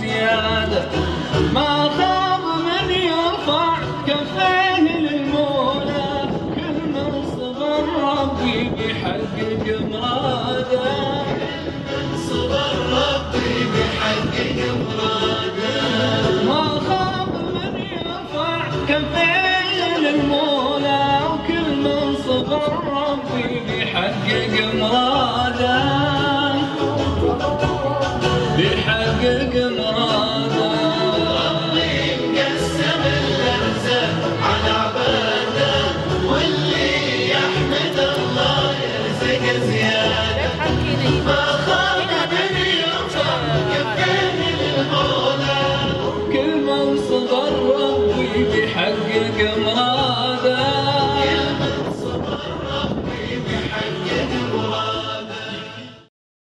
زيادة ما خاب من يرفع كفيه للمولى كل من صبر ربي بيحقق مراده صبر ربي بيحقق مراده. ما خاب من يرفع كفيه للمولى وكل من صبر ربي بيحقق مراده بيحقق مراده ربي مقسم الارزاق على عباده واللي يحمد الله يرزق زياده. ما خاف من يرجع يبتهل المولى. كل من gül gümrah